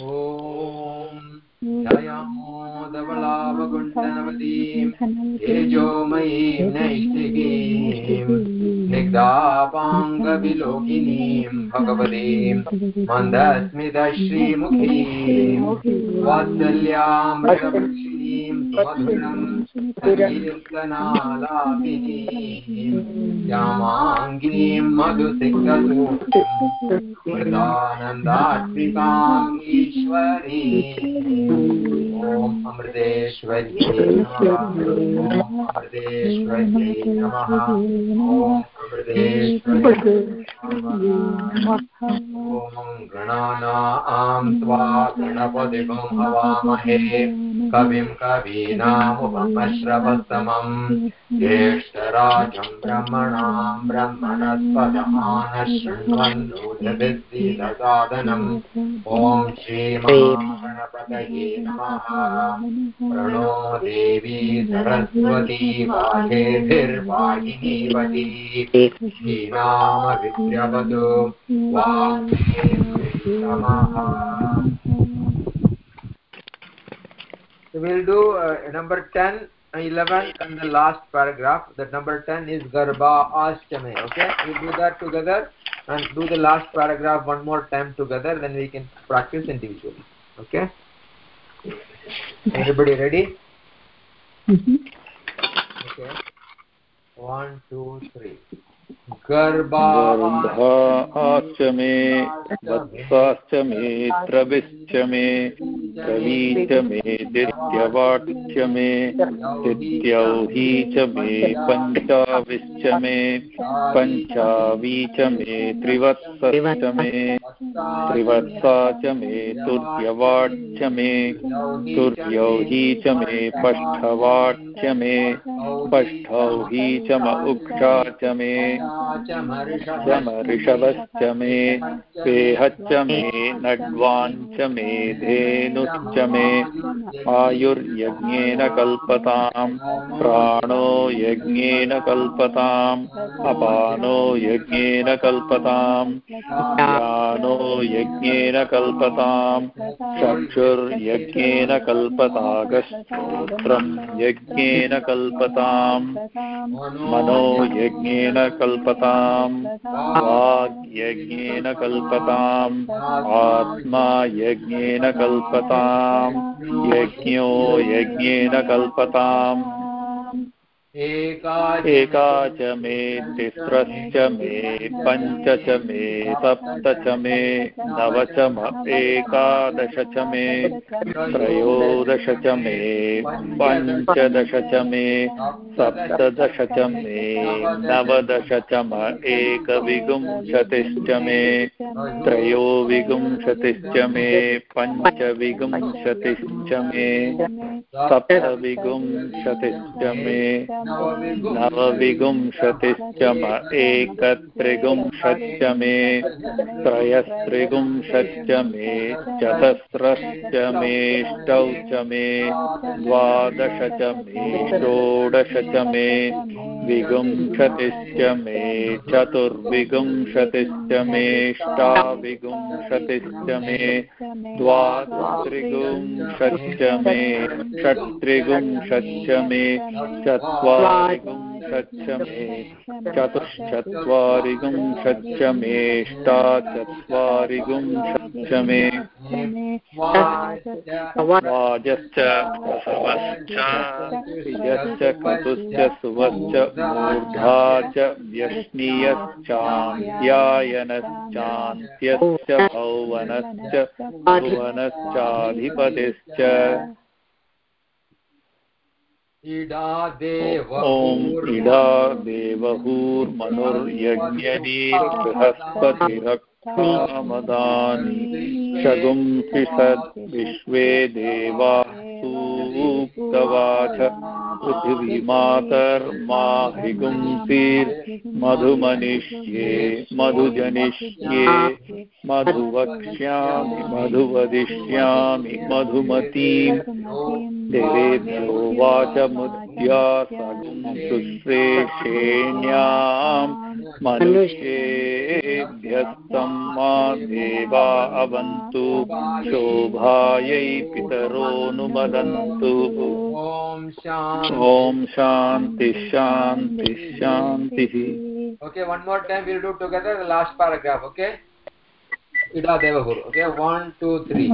ध्यायामोदबलावगुण्डनवतीम् तेजोमयीं भगवतीम् मन्दस्मितश्रीमुखीम् वात्सल्यामृतवृक्षिणीम् सुमधुरम् मधुसिक्तसूक्तिम् मृतानन्दात्मिकाम् ईश्वरी ॐ अमृतेश्वर्यै नमः। नमः। ॐ गणानां त्वा गणपतिगं हवामहे कविं कवीनामुपमश्रवस्तमम् ज्येष्ठराजं ब्रह्मणां ब्रह्मणस्पदमानशृण्वन्नोदभिद्धिदसादनम् ॐ श्रीमहागणपतये नमः। प्रणो देवी सरस्वती वाजेभिर्वाहिनीवती श्रीनामविद्यवतु नमः So we'll do uh, number 10, 11 and the last paragraph. That number 10 is Garba Ashtame. Okay? We'll do that together and do the last paragraph one more time together. Then we can practice individually. Okay? Everybody ready? Mm-hmm. Okay. One, two, three. गर्भाश्च मे वत्साश्च मे त्रविश्च मे कवी च मे दित्यवाट्च मे दित्यौही च मे पञ्चाविश्च मे पञ्चावी च मे त्रिवत्सश्च मे त्रिवत्सा च मे मे तुर्यौही च मे मे पष्ठौही च म, उक्षा च मे। ऋषभश्च मे पेहच्च मे नड्वाञ्च मे धेनुश्च मे आयुर्यज्ञेन कल्पताम्, प्राणो यज्ञेन कल्पताम्, अपानो यज्ञेन कल्पताम् ज्ञानो यज्ञेन कल्पताम्, चक्षुर्यज्ञेन यज्ञेन कल्पताम्, मनो यज्ञेन कल्पताम्। वाग्यज्ञेन कल्पताम्। आत्मा यज्ञेन कल्पताम्। यज्ञो यज्ञेन कल्पताम्। एका च मे तिस्रश्च मे पञ्च च मे सप्त च मे नव च एकादश च मे त्रयोदश च मे पञ्चदश च मे सप्तदश च मे नवदश च म एकविंशतिश्च मे त्रयोविंशतिश्च मे, पञ्चविंशतिश्च मे, सप्तविंशतिश्च मे नवविंशतिश्च म एकत्रिंशच्च मे त्रयस्त्रिंशच्च मे चतस्रश्च मेष्टौ च मे द्वादश च मे षोडश च मे विंशतिश्च मे चतुर्विंशतिश्च मेष्टाविंशतिश्च मे द्वात्रिंशच्च मे षट्त्रिंशच्च मे चत्वारिंशच्च मे चतुश्चत्वारिंशच्च मेष्टाचत्वारिंशच्च मे वाजश्च यश्च कतुश्च सुवश्च मूर्धा च व्यश्नीयश्चान्त्यायनश्चान्त्यश्च भौवनश्च भुवनश्चाधिपतिश्च इडा देवहूर्मनुर्यज्ञनी बृहस्पतिरक्तामदानि शगुंसिषद् विश्वे देवाः सूक्तवाच पृथिवीमातर्मा हृगुंसीर्मधुमनिष्ये मधुजनिष्ये, मधुवक्ष्यामि, मधुवदिष्यामि मधुमतीम् देवेभ्यो वाचमुद्या शुश्रेषेण्याम्। मनुष्येभ्यस्तं मा देवा अवन्तु, शोभायै पितरोऽनुमदन्तु तो भवतु ॐ शांति। ॐ शान्ति शान्ति शान्तिः okay one more time will do together last paragraph okay Ida देवगुरु ओके वन् टु त्री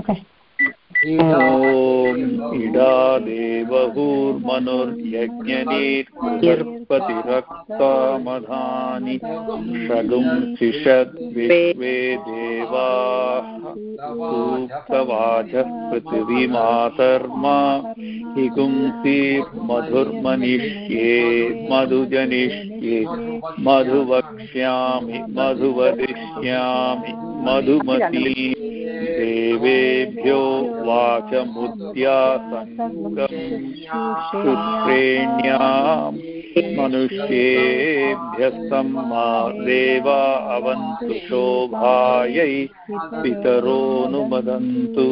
इडा देवहुर्मनुर्यज्ञनीर्बृहस्पतिरक्तामधानि षगुंसिषद्विश्वे देवाः सूक्तवाचः पृथिवीमातर्मा हिगुंसीर्मधुर्मनिष्ये मधुजनिष्ये मधुवक्ष्यामि मधुवदिष्यामि मधुमती देवेभ्यो वाचमुद्या शुश्रेण्याम् मनुष्येभ्यस्तं मा देवा अवन्तु शोभायै पितरोऽनुमदन्तु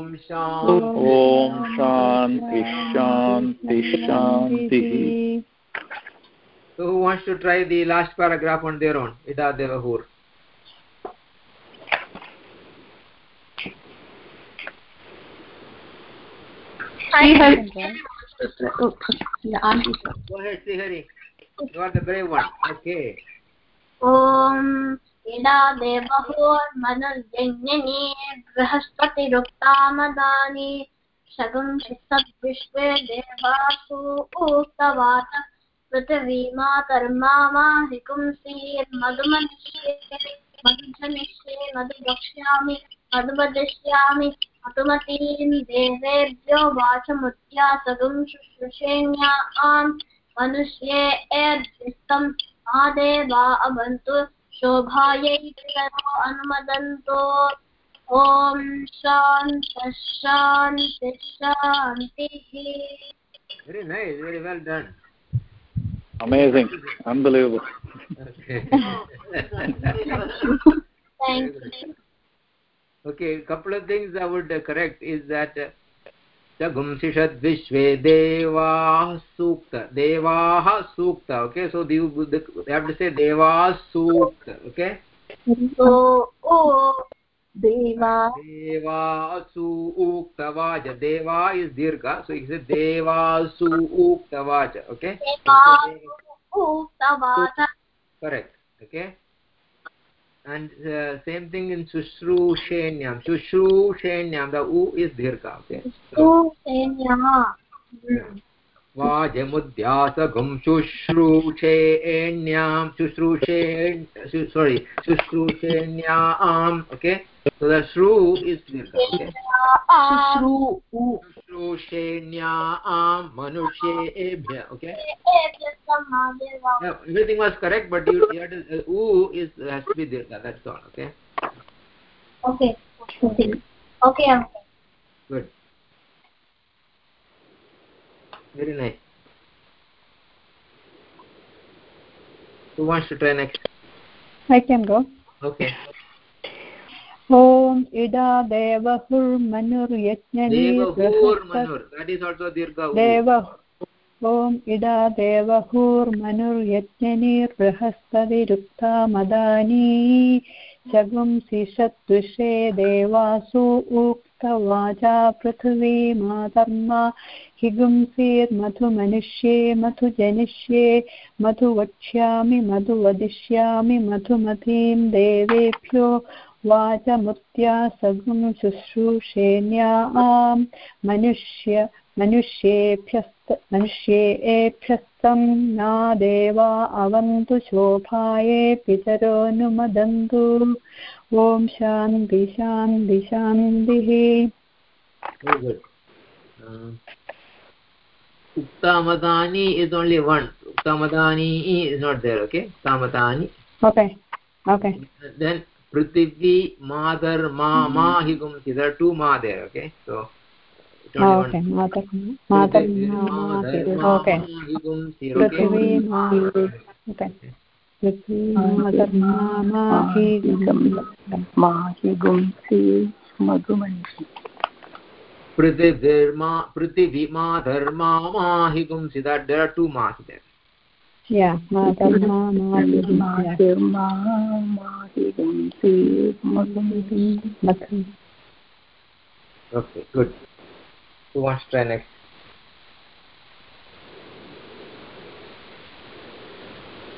ॐ शान्तिः शान्तिः शान्तिः who wants to try the last paragraph on their own? Ida Devahur. ॐ इडा देवहोर्मनुर्यज्ञनी बृहस्पतिरुक्तामदानि शगुंशिसद्विश्वे देवासु उक्तवाच। पृथिवीमातर्मा मा हिकुंसीर्मधुमनिष्ये मधुजनिष्ये मधुवक्ष्यामि मधुवदिष्यामि मधुमतीं देवेभ्यो वाचमुद्या सगुं शुश्रूषेण्या आम् मनुष्ये एर्जिस्तं महादेवा अवन्तु शोभायै पितरो अनुमदन्तो ॐ शान्तिः शान्तिः शान्तिः Very nice. Very well done. Amazing. Unbelievable. Thank you. Okay. a Couple of things I would uh, correct is that uh, Vishve Deva Sukta. Devaha Sukta. Okay. So the, have to say Deva Sukta. Okay. So, oh, Deva. Deva Su Uktavaja. Deva is Dirgha. So you say Deva Su Uktavaja. Okay. Deva. Uktavata. Correct. Okay. And uh, same thing in Sushrushenyam. Sushrushenyam. The U is Dirgha. Okay. So, Susenya. वाजमुद्यासगुं शुश्रूषेण्यां शुश्रूषे शु- sorry शुश्रूषेण्याम् okay so the shru is dirgha okay Shusru. शुश्रूषेण्याम् मनुष्येभ्य okay Mahadeva. yeah, everything was correct but you, you had to, uh, u is has to be dirgha that's all okay Okay. Okay. Okay. good very nice who wants to try next I can go. okay ॐ Ida देवहुर्मनुर्यज्ञनी devahur manur that is also dirgha u. देव ॐ इडा देवहुर्मनुर्यज्ञनीर्बृहस्पतिरुक्ता मदानी शगुंसि शत्रुषे देवासु उक्तवाचा पृथिवी मातर्मा हिगुंसेर्मधुमनिष्ये मधु जनिष्ये। मधु वक्ष्यामि, मधु वदिष्यामि मधुमतीं देवेभ्यो। वाचमुत्या सगुं शुश्रूषेण्याम् मनुष्य मनुष्येभ्यस्त मनुष्येभ्यस्तं ना देवा अवन्तु शोभाये पितरोऽनुमदन्तु ॐ शान्ति शान्ति शान्तिः uh, uktamadani is only one uktamadani is not there okay uktamadani okay okay then prithvi madar ma ma higum there are two ma there okay so it's only okay पृथिवी मा मातर्मा माहि गुंसि dharma that there are two mas there yeah madharma mahirma mahigumsi madhum okay good who wants to try next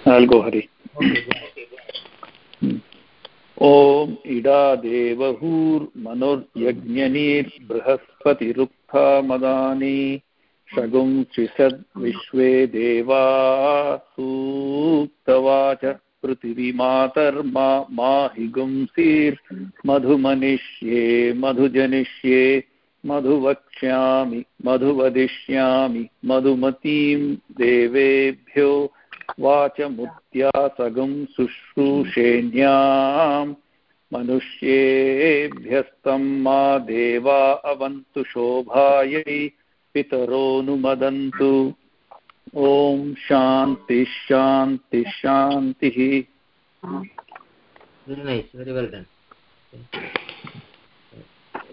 i'll go hari. Okay ॐ इडा देवहूर्मनुर्यज्ञनीर्बृहस्पतिरुक्था मदानि देवा सूक्तवाच पृथिवीमातर्मा माहिगुंसीर्मधुमनिष्ये मधुजनिष्ये मधुवक्ष्यामि, मधुवदिष्यामि, मधुमतीं देवेभ्यो वाचमुद्यासगं शुश्रूषेण्याम् मनुष्येभ्यस्तं मा देवा अवन्तु शोभायै पितरोऽनुमदन्तु। ॐ शान्तिः शान्तिः शान्तिः very nice very well done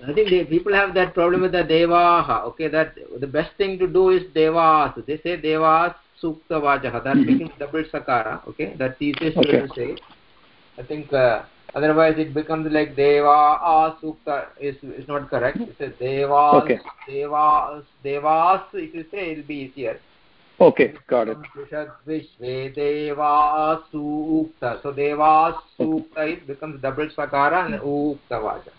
I think they, people have that problem with the devaha. Okay, that the best thing to do is devas. They say devas sukta vajaha. That becomes double sakara. Okay, that's easiest way Okay. to say. I think uh, otherwise it becomes like deva sukta is is not correct. It says devas, Okay. devas, devas. If you say, it'll be easier. okay got it Vishve devas sukta. So devas sukta it becomes double sakara and ukta vaja.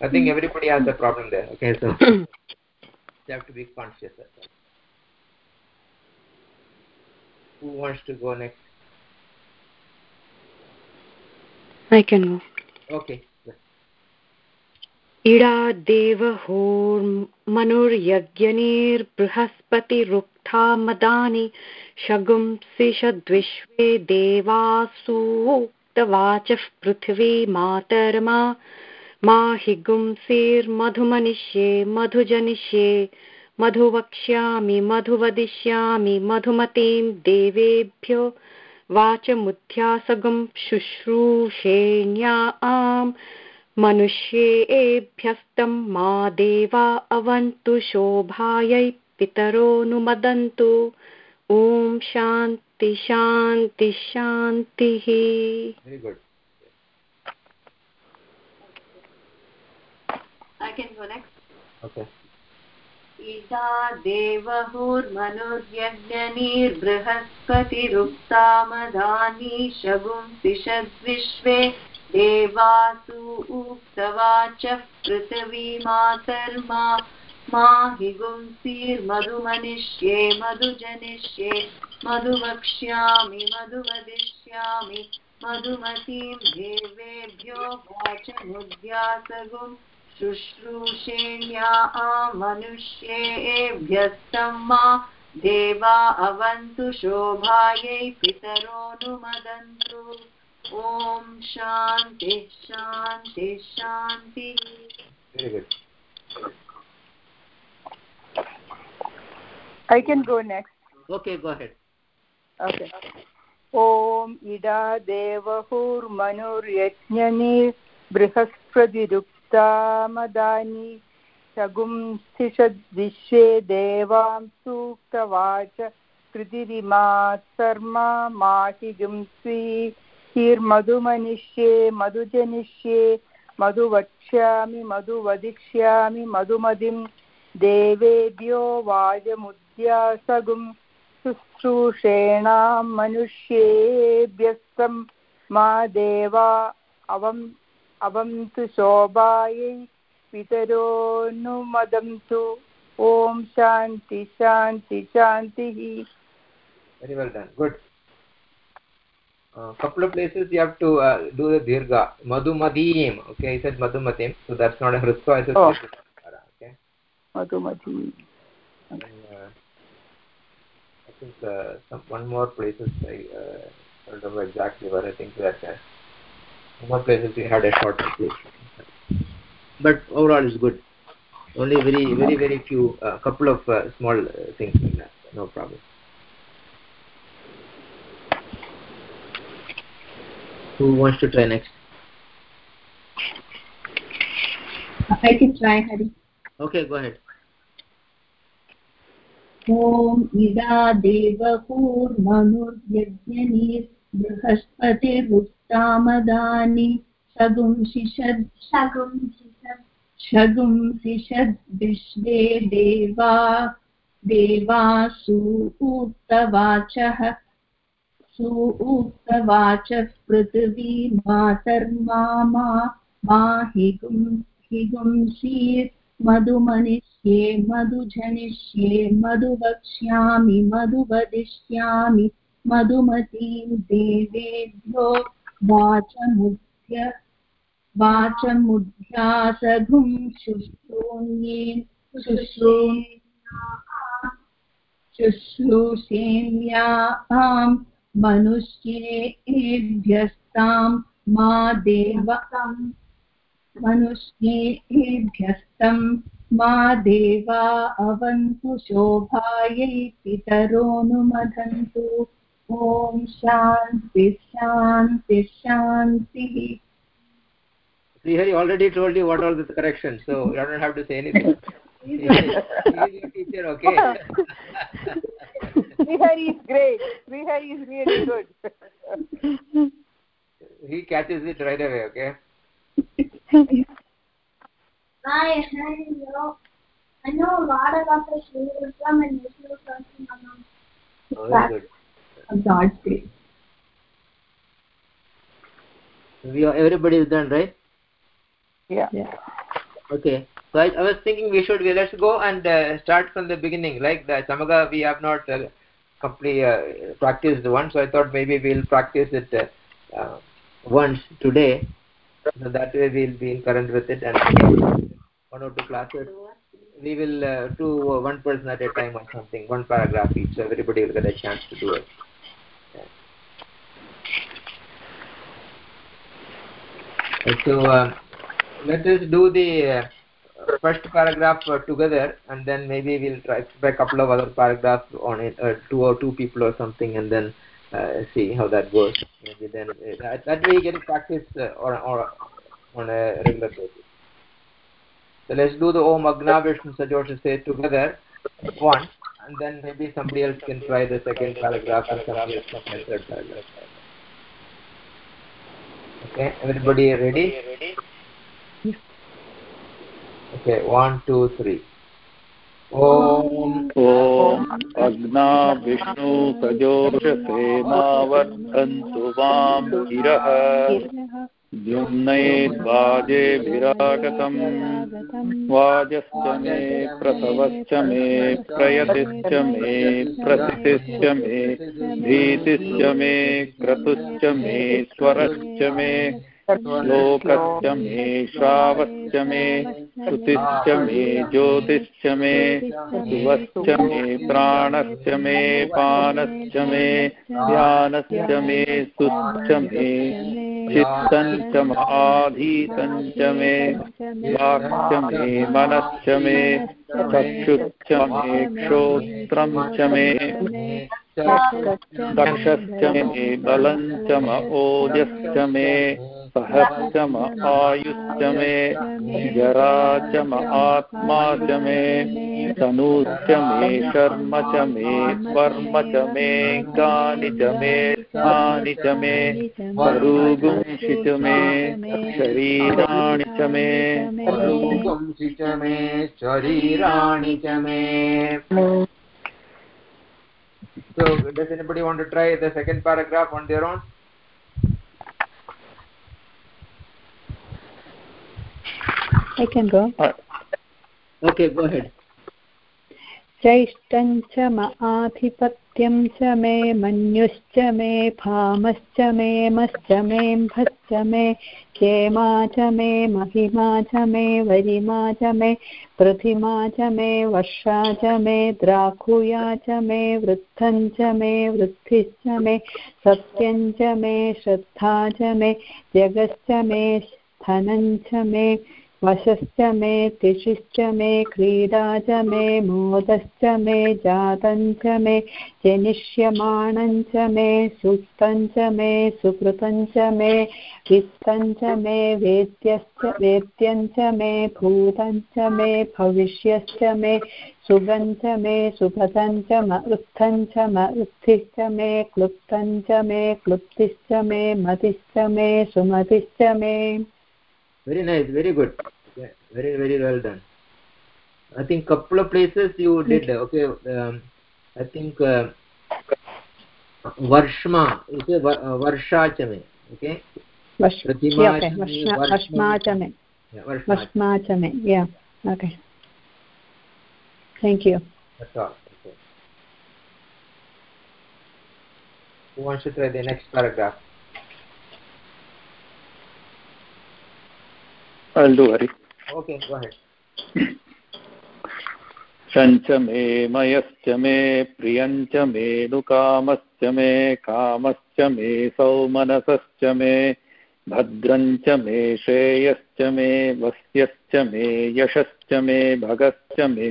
I think everybody has a problem there. Okay, so you have to be conscious of that. Who wants to go next? I can go. Okay. इडा देवहोर्मनुर्यज्ञनिर्बृहस्पतिरुक्था मदानि शगुंसिषद्विश्वे देवासूक्तवाचः पृथिवी मातर्मा। मा माहिगुंसीर्मधुमनिष्ये मधुजनिष्ये, मधुवक्ष्यामि, मधुवदिष्यामि, मधुमतीं देवेभ्यो। वाचमुध्यासगं शुश्रूषेण्याम् मनुष्येभ्यस्तं मा देवा अवन्तु शोभायै पितरोऽनुमदन्तु। ॐ शान्ति। शान्ति शान्तिः Very good. I can go next. Okay. Isha देवहुर्मनुर्यज्ञनीर्बृहस्पतिरुक्तामधानी शगुंसिषद्विश्वे देवासु उक्तवाचः पृथिवी मातर्मा माहिगुंसीर्मधुमनिष्ये मधुजनिष्ये मधुवक्ष्यामि मधुवदिष्यामि मधुमतीं देवेभ्यो वाचमुद्यासगुम् शुश्रूषेण्या मनुष्येभ्यस्तं मा देवा अवन्तु शोभायै पितरोऽनुमदन्तु ॐ शान्तिः शान्तिः शान्तिः. I can go next. Okay, go ahead. Okay. ॐ इडा देवहुर्मनुर्यज्ञनि बृहस्पतिरुक्तामदानि शगुंसिषद्विश्वे देवां सूक्तवाच कृतिरिमा सर्मा माहिगुंसि हिर्मधुमनिष्ये मधुजनिष्ये मधुवक्ष्यामि मधुवदिष्यामि मधुमदिं देवेभ्यो वाजमुद्यासगुं शुश्रूषेणां मनुष्येभ्यस्तं मा देवा अवम् अवन्तु शोभायै पितरोऽनुमदन्तु ॐ शान्ति शान्ति शान्तिः Very well done. Good. Uh, couple of places you have to uh, do the dirgha. Madhumadim. Okay, I said madhumatim. So that's not a hrutva. I said Oh. Okay. Madhumati And, uh, think uh, some one more places I uh, don't remember exactly where I think that uh, one more places we had a short translation. But overall it's good. Only very very very few uh, couple of uh, small uh, things like that. No problem. Who wants to try next? I can try, Hari. Okay, go ahead. ॐ इदा देवकूर्मनुर्यज्ञनीर्बृहस्पतिरुत्तामदानि सगुंसिषद् शगुंसिषद्विश्वे देवा देवासु उक्तवाचः। सुउक्तवाचः पृथिवी मातर्मामा माहिगुं हिगुंसीर् मधुमनिष्ये मधुजनिष्ये मधुवक्ष्यामि मधुवदिष्यामि। मधुमतीं देवेभ्यो वाचमुद्य वाचमुद्यासघुं शुश्रूण्येन् शुश्रून् शुश्रूषेण्यां मनुष्येभ्यस्तां मा देव मनुष्येभ्यस्तं मा देवा अवन्तु शोभायै पितरोऽनुमदन्तु ॐ शान्ति शान्ति शान्तिः Srihari already told you what all the corrections, so you don't have to say anything. he is your teacher, okay? Srihari is great. Srihari is really good. he catches it right away, okay? I, I know, I know a lot about the Shrivism and Vishnu Sahasranam. Oh, very good. of God's grace. We are, everybody is done, right? Yeah. Yeah. Okay. So I, I was thinking we should we, let's go and uh, start from the beginning. Like the Samaga, we have not uh, completely uh, practiced once, so I thought maybe we'll practice it uh, uh, once today. So that way we'll be in current with it and one or two classes. We will uh, do one person at a time or something, one paragraph each, so everybody will get a chance to do it. So uh, let us do the uh, first paragraph uh, together and then maybe we'll try a couple of other paragraphs on it uh, two or two people or something and then uh, see how that goes maybe then that, that way you get practice or, or on a regular basis so let's do the om agna vishnu sajosha say together once and then maybe somebody else can try the second paragraph and somebody else can try the third paragraph okay everybody ready okay one two three ॐ ॐ अग्ना विष्णु सजोषसेनावर्धन्तु वां गिरः द्युम्नैर्वाजे विरागतम्। वाजश्च मे, प्रसवश्च मे, प्रयतिश्च मे, प्रसितिश्च मे, भीतिश्च मे, क्रतुश्च मे, स्वरश्च मे। श्लोकश्च मे श्रावश्च मे श्रुतिश्च मे ज्योतिश्च मे सुवश्च मे प्राणश्च मे पानश्च मे ध्यानश्च मे सुश्च मे चित्तं च आधीतं च मे वाक्च मे मनश्च मे चक्षुश्च मे श्रोत्रं च मे दक्षश्च मे बलं च म ओजश्च मे सहश्च म आयुश्च मे जरा च आत्मा च मे तनूश्च मे शर्म च मे वर्म च मे गानि च मे स्थानि च मे परुगुंसि च मे शरीराणि च मे रूपंसि च मे शरीराणि च मे so, does anybody want to try the second paragraph on their own? I can go. okay go ahead चैष्टं च म आधिपत्यं च मे मन्युश्च मे भामश्च मे मश्च मे भश्च मे क्षेमा च मे महिमा च मे वरिमा च मे पृथिमा च मे वर्षा च मे द्राकुया च मे वृद्धं च मे वृद्धिश्च मे सत्यं च मे श्रद्धा च मे जगश्च मे धनं च मे वशश्च मे तिशिश्च मे क्रीडा च मे मोदश्च मे जातं च मे जनिष्यमाणं च मे सुप्तं च मे सुकृतं च मे वित्तं च मे वेद्यश्च वेद्यं च मे भूतं च मे भविष्यश्च मे सुगं च मे सुभतं च मरुत्थं च मरुत्थिश्च मे क्लुप्तं च मे क्लुप्तिश्च मे मतिश्च मे सुमतिश्च मे very nice very good. Okay. very very well done. I think couple of places you did okay um, i think uh, varshma is a uh, varsha chame okay? Pratima okay chame, vashma chame. Yeah, varshma vashma chame yeah okay. Thank you. That's all okay. who wants to try the next paragraph I'll do Hari. okay go ahead शञ्च मे मयश्च मे प्रियञ्च मे नुकामश्च मे कामश्च मे सौमनसश्च मे भद्रञ्च मे श्रेयश्च मे वस्यश्च मे यशश्च मे भगश्च मे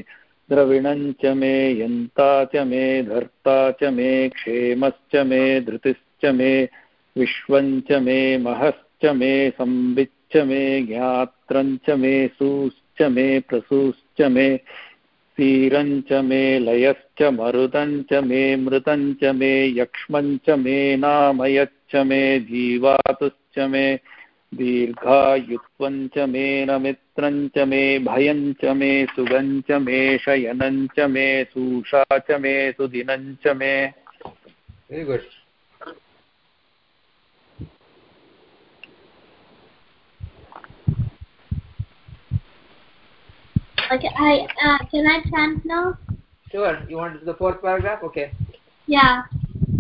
द्रविणञ्च मे यन्ता च मे धर्ता च मे क्षेमश्च मे धृतिश्च मे विश्वञ्च मे महश्च मे संविच्च मे ज्ञात्रञ्च मे सूश्च मे प्रसूश्च मे क्षीरञ्च मे लयश्च मरुदञ्च मे मृतञ्च मे यक्ष्मञ्च मे नामयच्च मे जीवातुश्च मे दीर्घायुत्वञ्च मे नमित्रञ्च मे भयञ्च मे सुगञ्च मे शयनञ्च मे सूषा च मे सुदिनञ्च मे Okay, I uh, can I chant now? sure you want the fourth paragraph okay Yeah.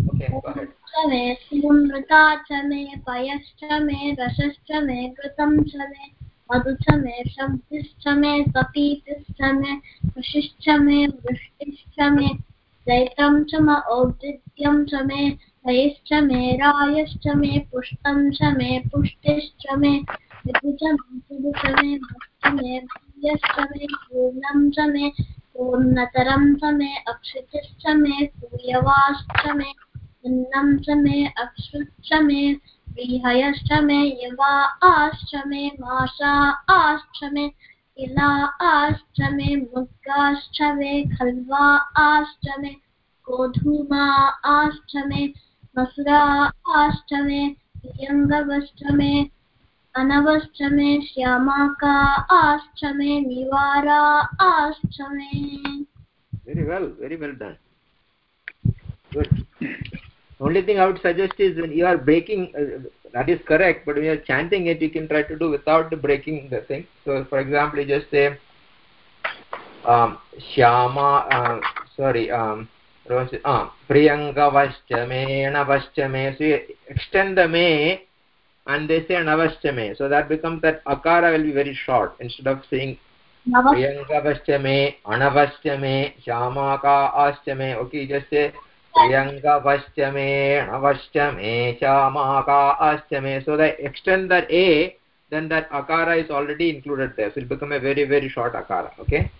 okay go ahead च मे सुमृता च मे पयश्च मे रसश्च मे घृतं च मे मधु च मे शब्दिश्च मे सपीतिश्च मे ऋषिश्च मे वृष्टिश्च मे दैतं च म औदित्यं च मे वयश्च मे रायश्च मे पुष्टं च मे पुष्टिश्च मे च मे च मे भक्ति मे भूयश्च मे पूर्णं च मे पूर्णतरं च मे अक्षितिश्च मे पूयवाश्च मे अन्नं च मे अक्षुच्च मे विहयश्च मे यवा आश्च मे माषा आश्च मे इला आश्च मे मुद्गाश्च मे खल्वा आश्च मे गोधूमा आश्च मे मसुरा आश्च मे प्रियङ्गवश्च मे अनवश्च श्यामाका आश्चमे निवारा आश्चमे very well very well done good only thing i would suggest is when you are breaking uh, that is correct but when you are chanting it you can try to do without breaking the thing so for example you just say um shyama uh, sorry um uh, priyangavascha me navascha me so you extend the me and they say navashtame. So that becomes that akara will be very short. Instead of saying priyangavashtame, anavashtame, shamaka ashtame, okay, just say priyangavashtame, anavashtame, shamaka ashtame. So they extend that A, then that akara is already included there. So it becomes become a very, very short akara, okay?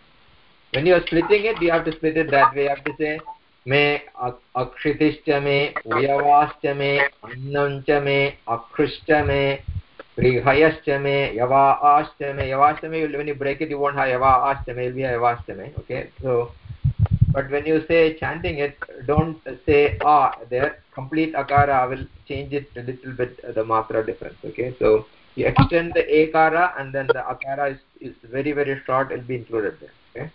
When you are splitting it, you have to split it that way. You have to say मे अक्षितिश्च मे उयवाश्च मे अन्नं च मे अकृश्च मे Yava Ashtame. Yava Ashtame, when you break it, you won't have Yava Ashtame, it will be Yava Ashtame. Okay, so, but when you say chanting it, don't say Ah there. Complete Akara, will change it a little bit, uh, the Matra difference. Okay, so you extend the Ekara and then the Akara is, is very, very short, it will be included there. Okay.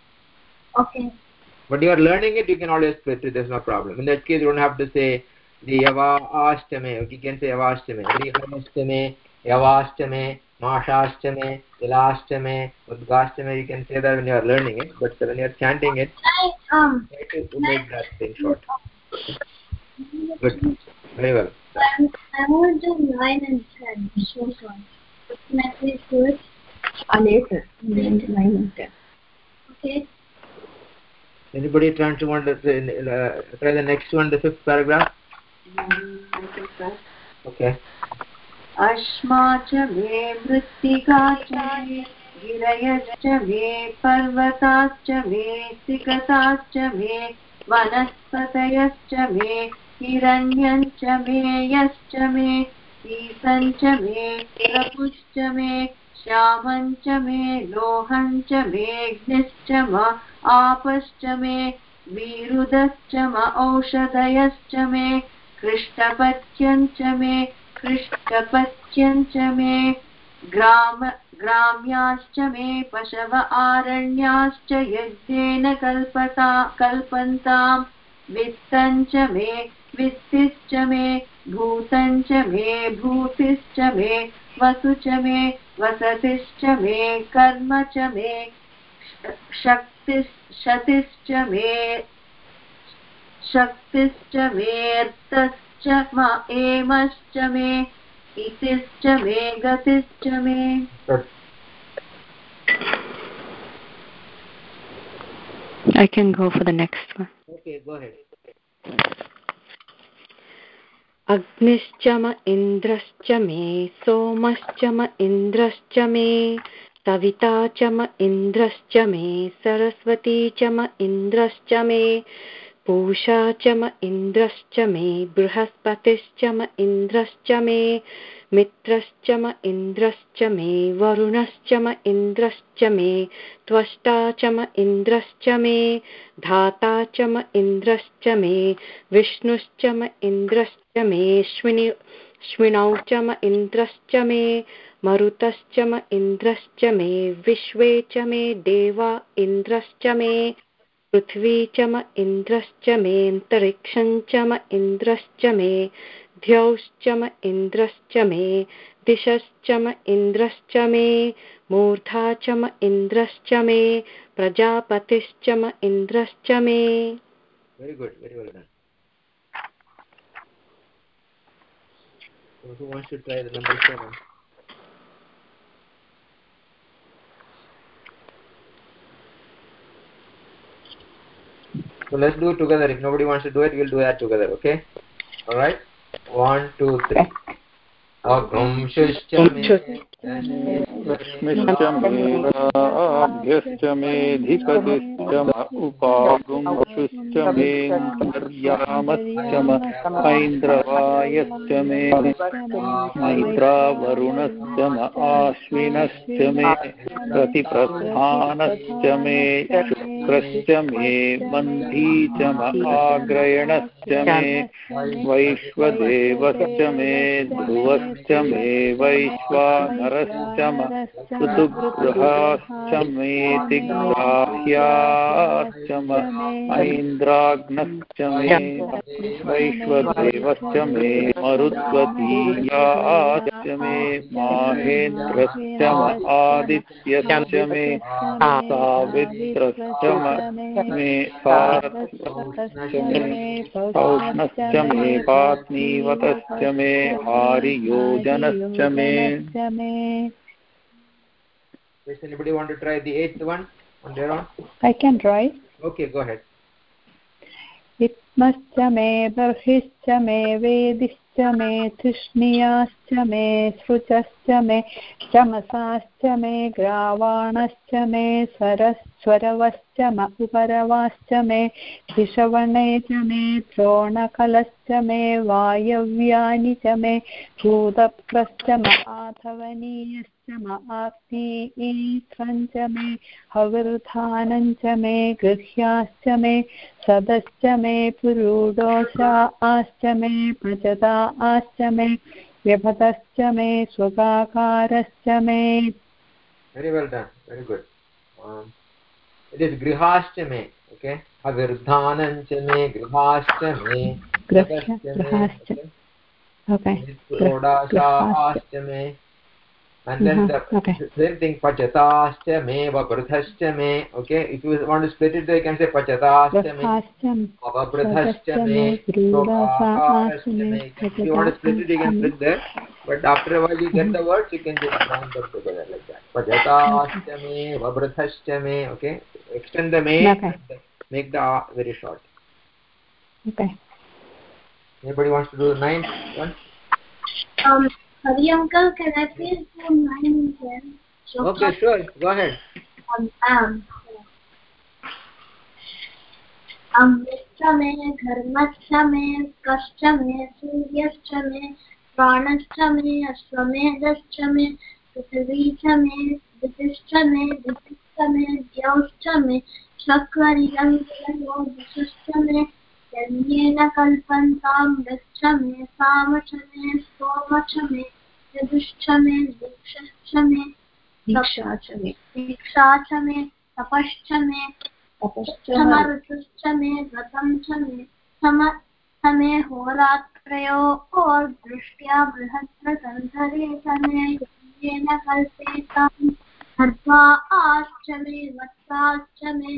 Okay. But you are learning it, you can always split it, there's no problem. In that case, you don't have to say the Yava Ashtame. Okay, you can say Yava Ashtame. Prihayashtame. yavaastame mashaastame ilastame udgastame you can say that when you are learning it but when you are chanting it I um try to make that thing short good very well I, I want to do nine and ten. So sorry. Can I please do it? uh, later nine and ten Okay. Anybody trying to to uh, try the next one the fifth paragraph? Mm, okay Asma च मे मृत्तिका च मे पर्वताश्च मे सिकताश्च मे वनस्पतयश्च मे हिरण्यञ्च मे यश्च मे ईसञ्च मे प्रपुश्च मे श्यामञ्च मे लोहञ्च मेऽग्निश्च आपश्च मे विरुदश्च म औषधयश्च मे कृष्टपत्यञ्च मे कृष्टपत्यञ्च मे ग्राम ग्राम्याश्च मे पशव आरण्याश्च यज्ञेन कल्पता कल्पन्ताम् वित्तञ्च मे वित्तिश्च मे भूतञ्च मे भूतिश्च मे वसु च मे वसतिश्च मे कर्म च मे शक्तिश्च मे शक्तिश्च मेऽर्थश्च म एमश्च मे इतिश्च मे गतिश्च मे I can go for the next one. Okay, go ahead. अग्निश्च म इन्द्रश्च मे सोमश्च म इन्द्रश्च मे सविता च म इन्द्रश्च मे सरस्वती च म इन्द्रश्च मे पूषा च म इन्द्रश्च मे बृहस्पतिश्च म इन्द्रश्च मे मित्रश्च म इन्द्रश्च मे वरुणश्च म इन्द्रश्च मे त्वष्टा च म इन्द्रश्च मे धाता च म इन्द्रश्च मे विष्णुश्च म इन्द्रश्च मे श्विनि च म इन्द्रश्च मे मरुतश्च म इन्द्रश्च मे विश्वे च मे देवा इन्द्रश्च मे पृथ्वी च म इन्द्रश्च मेऽन्तरिक्षं च म इन्द्रश्च मे द्यौश्च म इन्द्रश्च मे दिशश्च म इन्द्रश्च मे मूर्धा च म इन्द्रश्च मे प्रजापतिश्च म इन्द्रश्च मे Very good, very well done. Who wants to try the number seven? So let's do it together. If nobody wants to do it, we'll do that together, okay? All right. One, two, three. अगुंशुश्च मे लक्ष्मिश्च मेधाभ्यश्च उपागुंशुश्च मेऽन्तर्यामश्च मैन्द्रवायश्च मे मैत्रावरुणश्च म आश्विनश्च मे प्रतिप्रस्थानश्च मे शुक्रश्च मे मन्थी च म आग्रयणश्च मे वैश्वदेवश्च मे ध्रुवश्च मे वैश्वानरश्च म ऋतुगृहाश्च मेतिग्राह्याश्च ऐन्द्राग्नश्च मे वैश्वदेवश्च मे मरुद्वतीयाश्च मे माहेन्द्रश्च म आदित्यश्च मे सावित्रश्च मे सारथश्च मे औष्णश्च मे पात्नीवतश्च मे हारियो योजनश्च मे Does anybody want to try the eighth one on their own? I can try. Okay, go ahead. इत्मश्च मे बर्हिश्च मे वेदिश्च मे तृष्णियाश्च मे सृचश्च मे चमसाश्च मे ग्रावाणश्च मे सरस्वरवश्च म उपरवाश्च मे ऋषवणे च मे द्रोणकलश्च मे वायव्यानि च मे भूतप्रश्च म आथवनीयश्च म आग्नीईध्वं च मे हविर्धानं च मे गृह्याश्च मे सदश्च मे पुरूडोषाश्च मे पचता आश्च मे व्यभतश्च मे स्वगाकारश्च मे Very well done. Very good. Um, it is grihascha me. Okay. Havirdhanancha me, grihascha me, grihascha. Okay. Prodasha me. And then uh-huh. the okay. same thing pachatascha me vabrthascha me okay if you want to split it you can say pachatascha me vabrthascha me me if you want to split it you can split there but after a while you get the words you can just join them together like that pachatascha me vabrthascha me okay extend the me okay. make the a very short okay anybody wants to do the ninth one um Hari uncle, can I please do ten? So okay sure go ahead um, um, अमृश्च मे धर्मश्च मे कश्च मे सूर्यश्च मे प्राणश्च मे अश्वमेधश्च मे पृथिवी च मे दितिश्च मे दितिश्च मे द्यौश्च मे चक्वरिरङ्गुलयोगश्च मे यज्ञेन कल्पन्तां वृक्ष मे साम च मे सोम च मे यदुश्च मे दीक्षश्च मे दीक्षा च मे दीक्षा च मे तपश्च मे तपश्च मे व्रतं च मे सम समे होरात्रयो दृष्ट्या बृहत्प्रसन्धरे समे येन कल्पेतां हर्त्वा आश्च मे वत्साश्च मे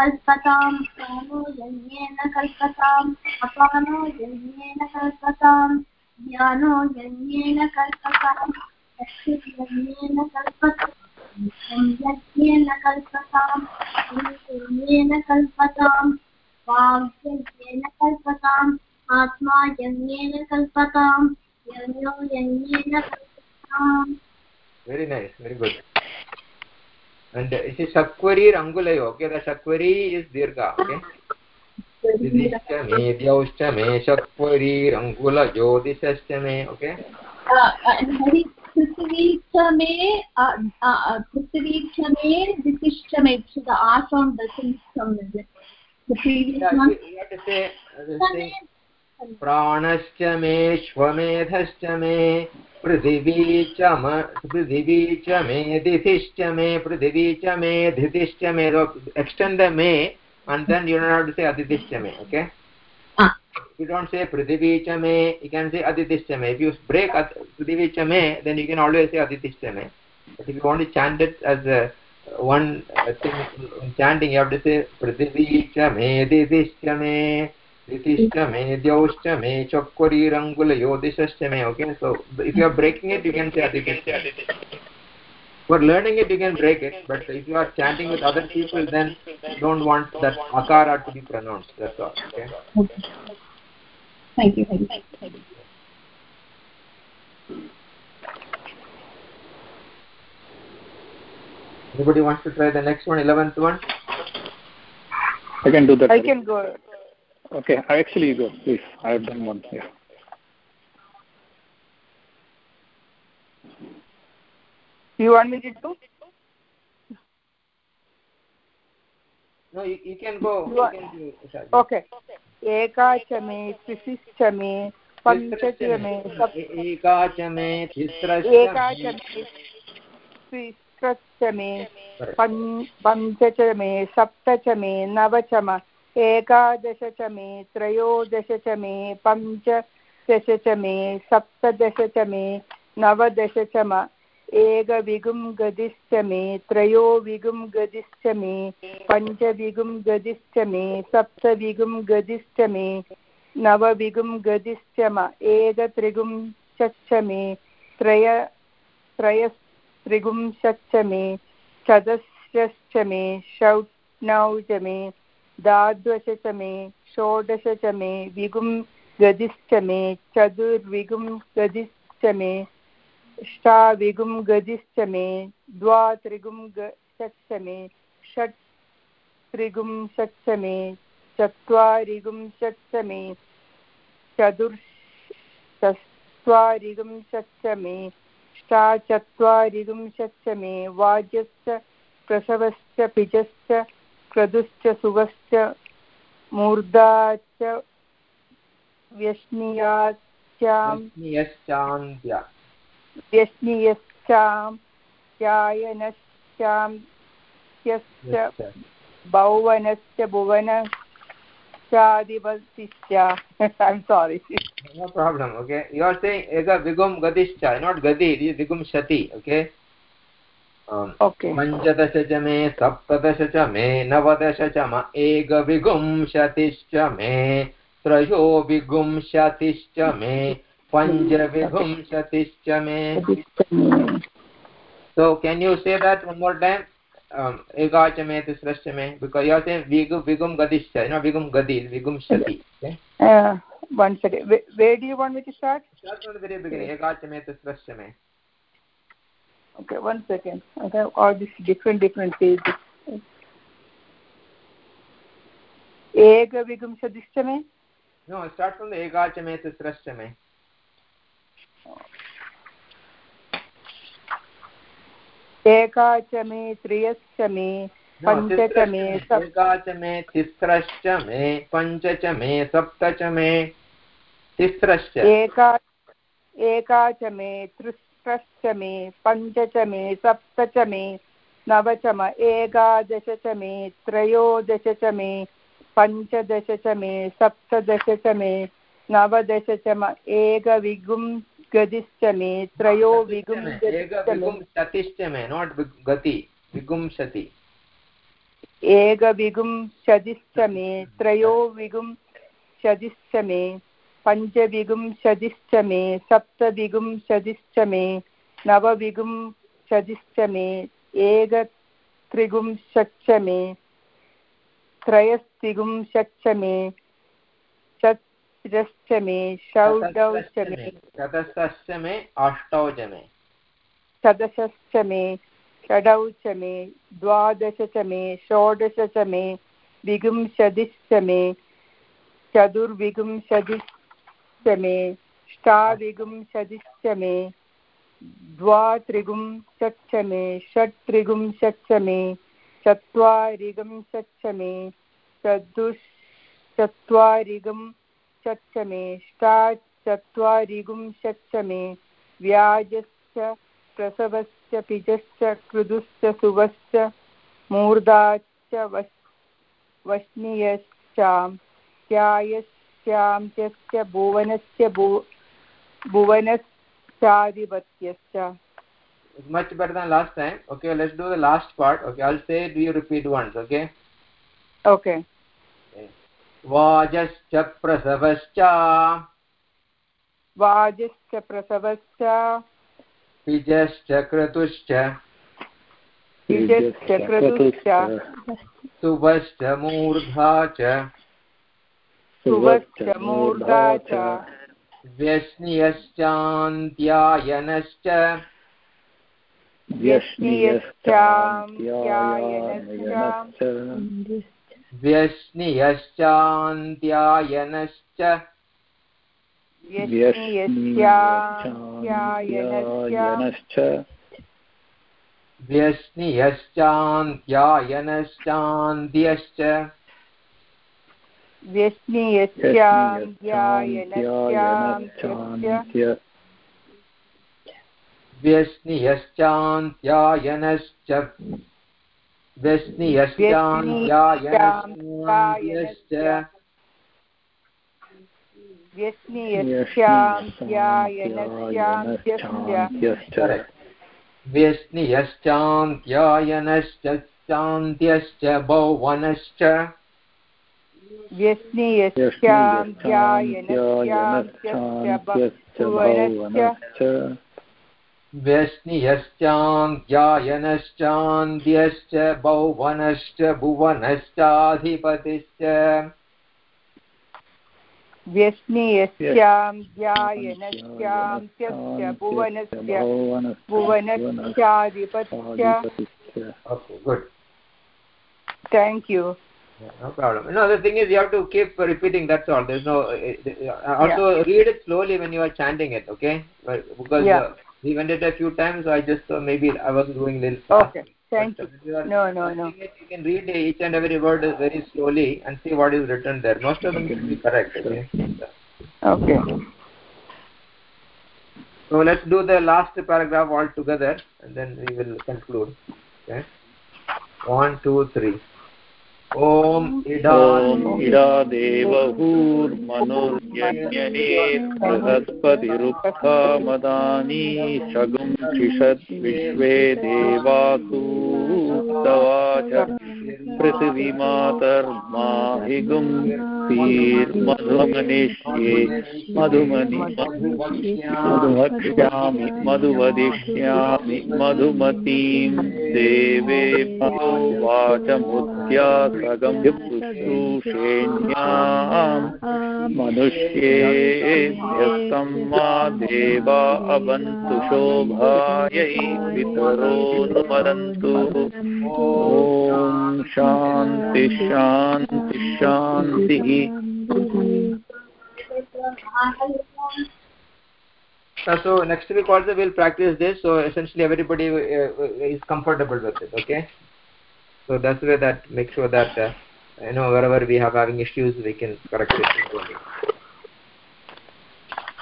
कल्पतां प्राणो यज्ञेन कल्पताम्, अपानो यज्ञेन कल्पताम्, ज्ञानो यज्ञेन कल्पताम् यज्ञेन कल्पताम् यज्ञेन कल्पताम् यज्ञेन कल्पताम् वाग्यज्ञेन कल्पताम्, आत्मा यज्ञेन कल्पताम् यज्ञो यज्ञेन कल्पताम्। Very nice, very good. And uh, is shakvari rangulayo okay the shakvari is dirgha okay didishcha me dyauscha me shakvari rangula jyotishascha me okay uh, and Hari prithvi cha me uh, uh, prithvi cha me ditishcha me so the a sound doesn't come is it the previous yeah, one you, have to say uh, this thing प्राणश्च मेश्वमेधश्च मे पृथिवी च पृथिवी च मे दिधिश्च मे पृथिवी च मे धिधिश्च मे extend the may and then you not say अतिथिश्च may okay you don't से पृथिवी च मे यु केन् से अतिथिश्च मे इफ् यु ब्रेक् पृथिवी च मे then you can always say अतिथिश्च मे but if you want as one chanting you have to say पृथिवी च मे दिधिश्च मे. Didishcha me दितिश्च may द्यौश्च may चक्वरीरङ्गुलयोदिशश्च may okay so if you are breaking it you can say aditishcha for learning it you can break it but if you are chanting with other people then you don't want that akara to be pronounced that's all okay, okay. thank you thank you anybody wants to try the next one 11th one i can do that i can go okay i actually go please i have done one yeah you want me to do no you, you can go you you can do, okay एका च मे त्रिशिश्च मे पञ्च मे एका च मे एका च मे त्रिस्रश्च मे पञ्च च मे सप्त च मे नव च म एकादश च मे त्रयोदश च मे पञ्चदश च मे सप्तदश च मे नवदश च म एकविगुं गदिश्च मे त्रयो विगुं गदिश्च मे पञ्चविगुं गदिश्च मे सप्तविगुं गदिश्च मे नवविगुं गदिश्च म एकत्रिगुं षच्च मे त्रय त्रयस्त्रिगुंशच्च मे चतुश्च मे षट्नौ च च मे षोडश च मे विगुं गदिश्च मे चतुर्विगुं गदिश्च मे ष्टाविगुं गदिश्च मे द्वात्रिगुं षट्च मे षट् त्रिगुं षट्च मे चत्वारिगुं षट्च मे चतुर्चत्वारिगुं षट्च मे ष्टाचत्वारिगुं षट्च मे वाज्यश्च प्रसवश्च, पिजश्च क्रदुश्च सुवश्च मूर्धा च व्यश्नियश्चां भौवनश्च भुवनश्चादिवतिश्च i'm sorry no problem okay you are saying ega vigum gadishcha not gadi it is vigum shati okay पञ्चदशचमे सप्तदशचमे नवदशचम एकविगुंशतिश्च मे त्रयो विगुंशतिश्च मे पञ्चविगुंशतिश्च मे so can you say that one more time एकाचमे तिस्रश्चमे बिकास् यु आर् विगु विगुं गतिश्च न विगुं गति विगुंशति एकाचमे तिस्रश्चमे okay one second i have all these different different pages एकविंशतिश्च may no start from the ekacha me tisrasya me एका च मे त्रियश्च मे पञ्च च मे एका च मे तिस्रश्च एका एका च मे त्रिस्रश्च मे पञ्च च मे सप्त च मे नव च म एकादश च मे त्रयोदश च मे पञ्चदश च मे सप्तदश च मे नवदश च म एकविगुं गतिश्च मे त्रयो विगुंशतिश्च मे नाट् गति विगुंशति एकविगुंशतिश्च मे त्रयो विगुंशतिश्च मे पञ्चविगुंशतिश्च मे सप्तविगुंशतिश्च मे नवविगुंशतिश्च मे एकत्रिगुंशच्च मे त्रयस्त्रिगुंशच्च मे चतुरश्च मे षौडश्च मे। चतुश्च मे अष्टौ च मे चतुश्च मे षडौ च मे द्वादश च मे षोडश च मे विगुंशतिश्च मे चतुर्विगुंशतिश्च मे ष्टाविगुंशतिश्च मे द्वात्रिगुंशच्च मे षट्त्रिगुंशच्च मे चत्वारिगुंशच्च मे चतुश्चत्वारिगुं षट् मे ष्टाचत्वारिगुंशच्च मे व्याजश्च, प्रसवश्च, पिजश्च, कृदुश्च, सुवश्च मूर्धाश्च वस् वश्नीयश्चाम्त्यायश्चान्त्यश्च भुवनश्च भु भुवनश्चाधिपत्यश्च It's much better than last time. Okay, let's do the last part. Okay, I'll say it, you repeat once, okay? Okay. वाजश्च प्रसवश्च वाजश्च प्रसवश्च पिजश्च क्रतुश्च पिजश्च क्रतुश्च सुवश्च मूर्धा च सुवश्च मूर्धा च व्यश्नियश्चान्त्यायनश्च व्यश्नियश्चान्त्यायनश्च व्यश्नियश्चान्त्यायनश्च व्यश्नियश्चान्त्यायनश्चान्त्यश्च व्यश्नियश्चान्त्यायनश्च व्यश्नियश्चान्त्यायनश्चान्त्यश्च व्यश्नियश्चान्त्यायनश्च चान्त्यश्च भौवनश्च भुवनश्च व्यश्नियश्चान्त्यायनश्चान्त्यश्च भौवनश्च भुवनश्चाधिपतिश्च व्यश्नियश्चान्त्यायनश्चान्त्यश्च भुवनस्य भुवनश्चाधिपत्य Okay, good. Thank you. Yeah, no problem. No, the thing is, you have to keep repeating. That's all. There's no. Uh, also, yeah. read it slowly when you are chanting it. Okay? Because yeah. uh, we went it a few times. So I just uh, maybe I was doing little fast. Okay. Thank but, you. you no, no, no. It, you can read each and every word very slowly and see what is written there. Most of them should be correct. Okay. Okay. So let's do the last paragraph all together, and then we will conclude. Okay. One, two, three. ॐ इडा देवहूर्मनुर्यज्ञने बृहस्पतिरुक्थमदानि शगुं शिषत् विश्वे देवासूक्तवाच पृथिवीमातर्माहिगुं धीर्मधुमनिष्ये मधुमनि मधुवक्ष्यामि मधुवदिष्यामि मधुमतीं देवे वाचमुद्यासगं शुश्रूषेण्याम् मनुष्येभ्यस्तं मा देवा अवन्तु शोभायै पितरो नुमरन्तु ॐ शान्ति शान्ति शान्तिः Uh, so next week also we'll practice this so essentially everybody uh, is comfortable with it okay so that's the way that make sure that uh, you know wherever we have having issues we can correct it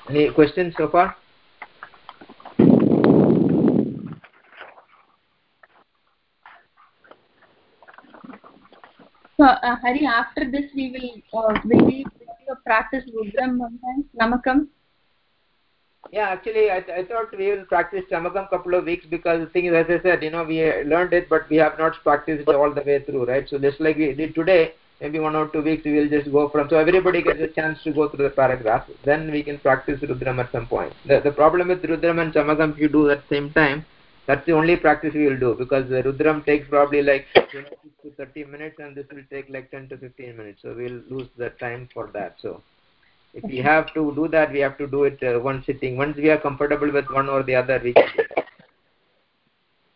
any questions so far So, uh, Hari, after this we will uh, will we will practice Namakam. Yeah actually I, th I thought we will practice Chamakam couple of weeks because the thing is as I said you know we learned it but we have not practiced it all the way through right? So just like we did today maybe one or two weeks we will just go from so everybody gets a chance to go through the paragraph. Then we can practice Rudram at some point. The, the problem with Rudram and Chamakam if you do at the same time that's the only practice we will do because the Rudram takes probably like 20 to 30 minutes and this will take like 10 to 15 minutes. So we'll lose the time for that so if we have to do that we have to do it uh, one sitting. Once we are comfortable with one or the other we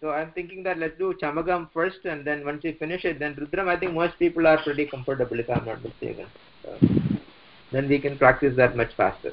so i'm thinking that let's do chamagam first and then once we finish it then rudram i think most people are pretty comfortable if i'm not mistaken. So then we can practice that much faster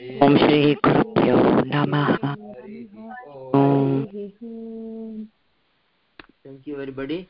ॐ श्रीगुरुभ्यो नमः ॐ thank you everybody